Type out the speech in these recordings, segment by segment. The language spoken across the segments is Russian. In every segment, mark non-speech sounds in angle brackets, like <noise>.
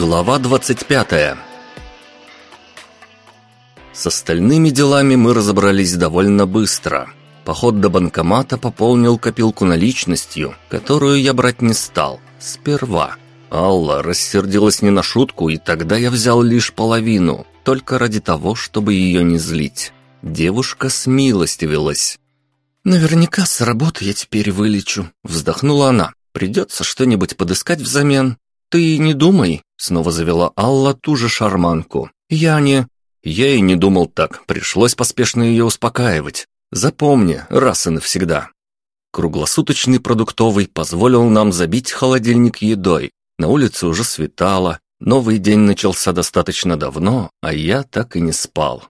Глава 25 С остальными делами мы разобрались довольно быстро. Поход до банкомата пополнил копилку наличностью, которую я брать не стал. Сперва. Алла рассердилась не на шутку, и тогда я взял лишь половину, только ради того, чтобы ее не злить. Девушка смилостивилась. «Наверняка с работы я теперь вылечу», — вздохнула она. «Придется что-нибудь подыскать взамен. Ты не думай, Снова завела Алла ту же шарманку. «Я не...» Я и не думал так, пришлось поспешно ее успокаивать. Запомни, раз и навсегда. Круглосуточный продуктовый позволил нам забить холодильник едой. На улице уже светало, новый день начался достаточно давно, а я так и не спал.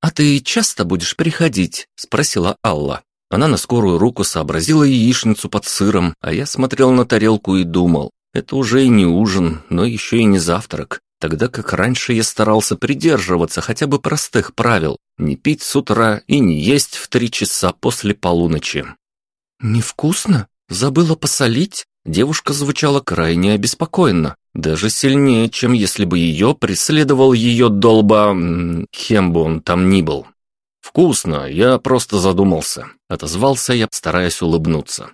«А ты часто будешь приходить?» – спросила Алла. Она на скорую руку сообразила яичницу под сыром, а я смотрел на тарелку и думал, это уже и не ужин, но еще и не завтрак. Тогда как раньше я старался придерживаться хотя бы простых правил. Не пить с утра и не есть в три часа после полуночи. «Невкусно? Забыла посолить?» Девушка звучала крайне обеспокоенно. Даже сильнее, чем если бы ее преследовал ее долба... кем бы он там ни был. «Вкусно, я просто задумался», — отозвался я, стараясь улыбнуться.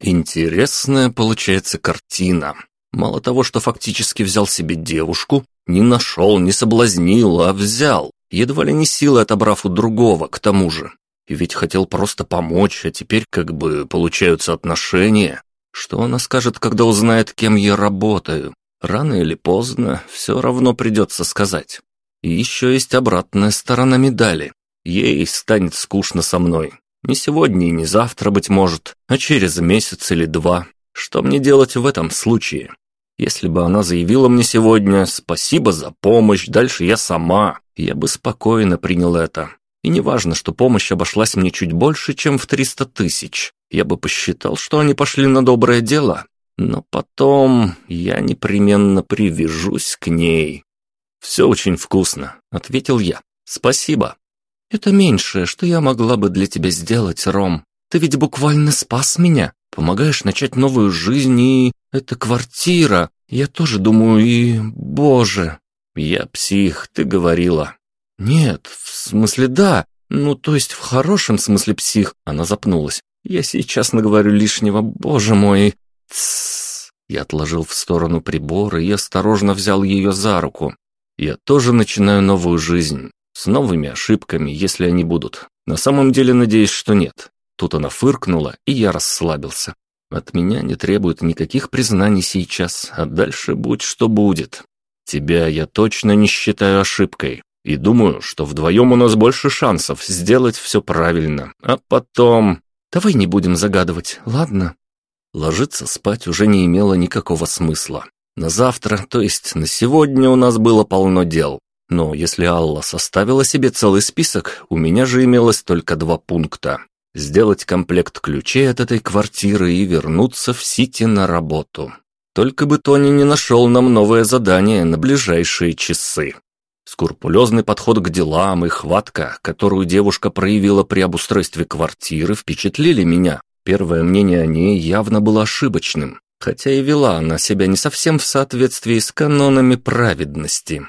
Интересная получается картина. Мало того, что фактически взял себе девушку, не нашел, не соблазнил, а взял, едва ли не силой отобрав у другого, к тому же. И ведь хотел просто помочь, а теперь как бы получаются отношения. Что она скажет, когда узнает, кем я работаю? Рано или поздно все равно придется сказать. И еще есть обратная сторона медали. Ей станет скучно со мной. Не сегодня и не завтра, быть может, а через месяц или два. Что мне делать в этом случае? Если бы она заявила мне сегодня «спасибо за помощь, дальше я сама», я бы спокойно принял это. И не важно, что помощь обошлась мне чуть больше, чем в 300 тысяч. Я бы посчитал, что они пошли на доброе дело. Но потом я непременно привяжусь к ней. «Все очень вкусно», — ответил я. «Спасибо». «Это меньшее, что я могла бы для тебя сделать, Ром. Ты ведь буквально спас меня. Помогаешь начать новую жизнь, и... Это квартира. Я тоже думаю, и... Боже!» «Я псих, ты говорила». «Нет, в смысле да. Ну, то есть в хорошем смысле псих». Она запнулась. «Я сейчас наговорю лишнего, боже мой». «Тссс». Я отложил в сторону прибор и осторожно взял ее за руку. «Я тоже начинаю новую жизнь. С новыми ошибками, если они будут. На самом деле надеюсь, что нет. Тут она фыркнула, и я расслабился. От меня не требует никаких признаний сейчас, а дальше будь что будет. Тебя я точно не считаю ошибкой. И думаю, что вдвоем у нас больше шансов сделать все правильно. А потом... Давай не будем загадывать, ладно? Ложиться спать уже не имело никакого смысла. На завтра, то есть на сегодня у нас было полно дел. Но если Алла составила себе целый список, у меня же имелось только два пункта. Сделать комплект ключей от этой квартиры и вернуться в Сити на работу. Только бы Тони не нашел нам новое задание на ближайшие часы. Скрупулезный подход к делам и хватка, которую девушка проявила при обустройстве квартиры, впечатлили меня. Первое мнение о ней явно было ошибочным, хотя и вела она себя не совсем в соответствии с канонами праведности.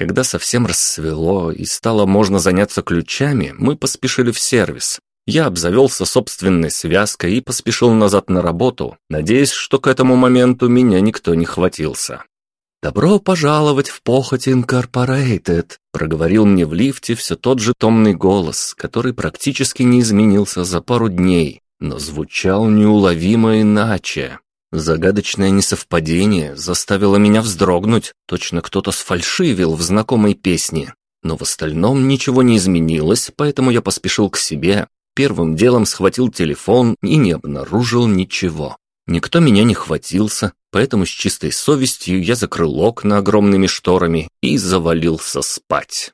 Когда совсем рассвело и стало можно заняться ключами, мы поспешили в сервис. Я обзавелся собственной связкой и поспешил назад на работу, надеясь, что к этому моменту меня никто не хватился. «Добро пожаловать в Похоть Инкорпорейтед», — проговорил мне в лифте все тот же томный голос, который практически не изменился за пару дней, но звучал неуловимо иначе. Загадочное несовпадение заставило меня вздрогнуть, точно кто-то сфальшивил в знакомой песне. Но в остальном ничего не изменилось, поэтому я поспешил к себе. Первым делом схватил телефон и не обнаружил ничего. Никто меня не хватился, поэтому с чистой совестью я закрыл окна огромными шторами и завалился спать.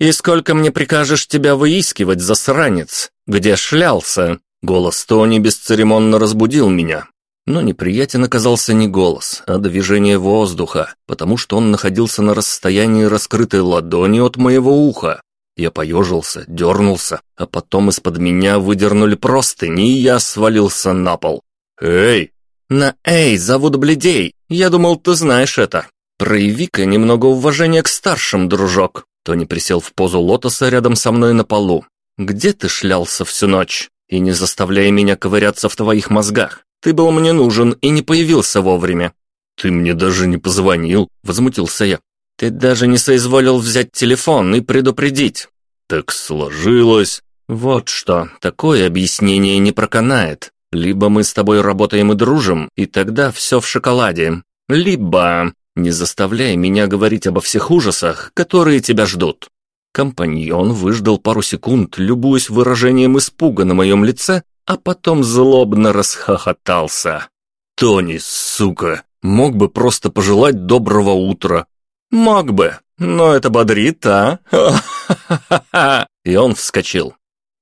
«И сколько мне прикажешь тебя выискивать, засранец? Где шлялся?» Голос Тони бесцеремонно разбудил меня. Но неприятен оказался не голос, а движение воздуха, потому что он находился на расстоянии раскрытой ладони от моего уха. Я поежился, дернулся, а потом из-под меня выдернули простыни, и я свалился на пол. «Эй!» «На «Эй» зовут Бледей. Я думал, ты знаешь это. Прояви-ка немного уважения к старшим, дружок. Тони присел в позу лотоса рядом со мной на полу. Где ты шлялся всю ночь? И не заставляй меня ковыряться в твоих мозгах. Ты был мне нужен и не появился вовремя. Ты мне даже не позвонил, возмутился я. Ты даже не соизволил взять телефон и предупредить. Так сложилось. Вот что, такое объяснение не проканает. Либо мы с тобой работаем и дружим, и тогда все в шоколаде. Либо не заставляй меня говорить обо всех ужасах, которые тебя ждут». Компаньон выждал пару секунд, любуясь выражением испуга на моем лице, а потом злобно расхохотался. «Тони, сука, мог бы просто пожелать доброго утра». «Мог бы, но это бодрит, а? <laughs> И он вскочил.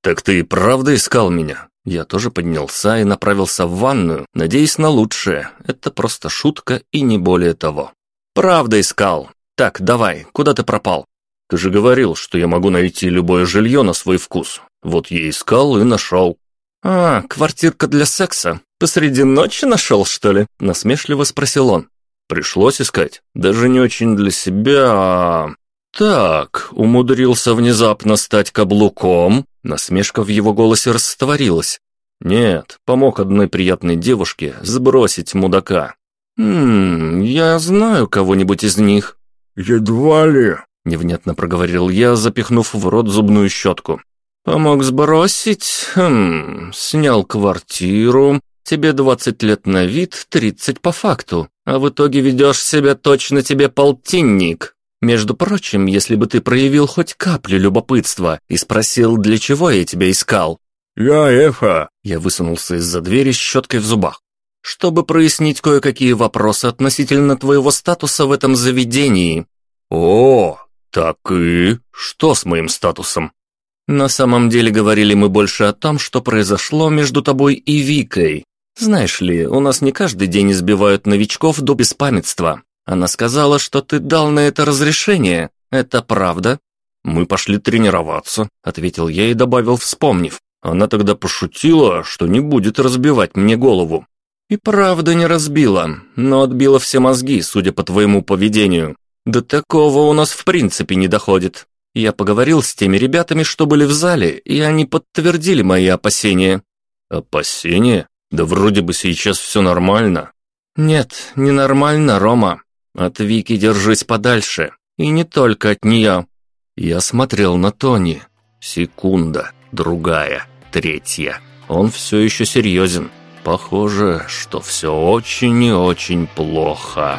«Так ты и правда искал меня?» Я тоже поднялся и направился в ванную, надеясь на лучшее. Это просто шутка и не более того. «Правда искал. Так, давай, куда ты пропал?» «Ты же говорил, что я могу найти любое жилье на свой вкус. Вот я искал и нашел». «А, квартирка для секса. Посреди ночи нашел, что ли?» – насмешливо спросил он. «Пришлось искать. Даже не очень для себя, а...» «Так, умудрился внезапно стать каблуком?» Насмешка в его голосе растворилась. «Нет, помог одной приятной девушке сбросить мудака. «Хм, я знаю кого-нибудь из них». «Едва ли», — невнятно проговорил я, запихнув в рот зубную щетку. «Помог сбросить, хм, снял квартиру. Тебе двадцать лет на вид, тридцать по факту, а в итоге ведешь себя точно тебе полтинник. Между прочим, если бы ты проявил хоть каплю любопытства и спросил, для чего я тебя искал». «Я Эфа», — я высунулся из-за двери с щеткой в зубах чтобы прояснить кое-какие вопросы относительно твоего статуса в этом заведении». «О, так и что с моим статусом?» «На самом деле говорили мы больше о том, что произошло между тобой и Викой. Знаешь ли, у нас не каждый день избивают новичков до беспамятства. Она сказала, что ты дал на это разрешение. Это правда?» «Мы пошли тренироваться», — ответил я и добавил, вспомнив. Она тогда пошутила, что не будет разбивать мне голову. «И правда не разбила, но отбила все мозги, судя по твоему поведению. До такого у нас в принципе не доходит. Я поговорил с теми ребятами, что были в зале, и они подтвердили мои опасения». «Опасения? Да вроде бы сейчас все нормально». «Нет, не нормально, Рома. От Вики держись подальше. И не только от нее». Я смотрел на Тони. Секунда, другая, третья. Он все еще серьезен. Похоже, что все очень и очень плохо.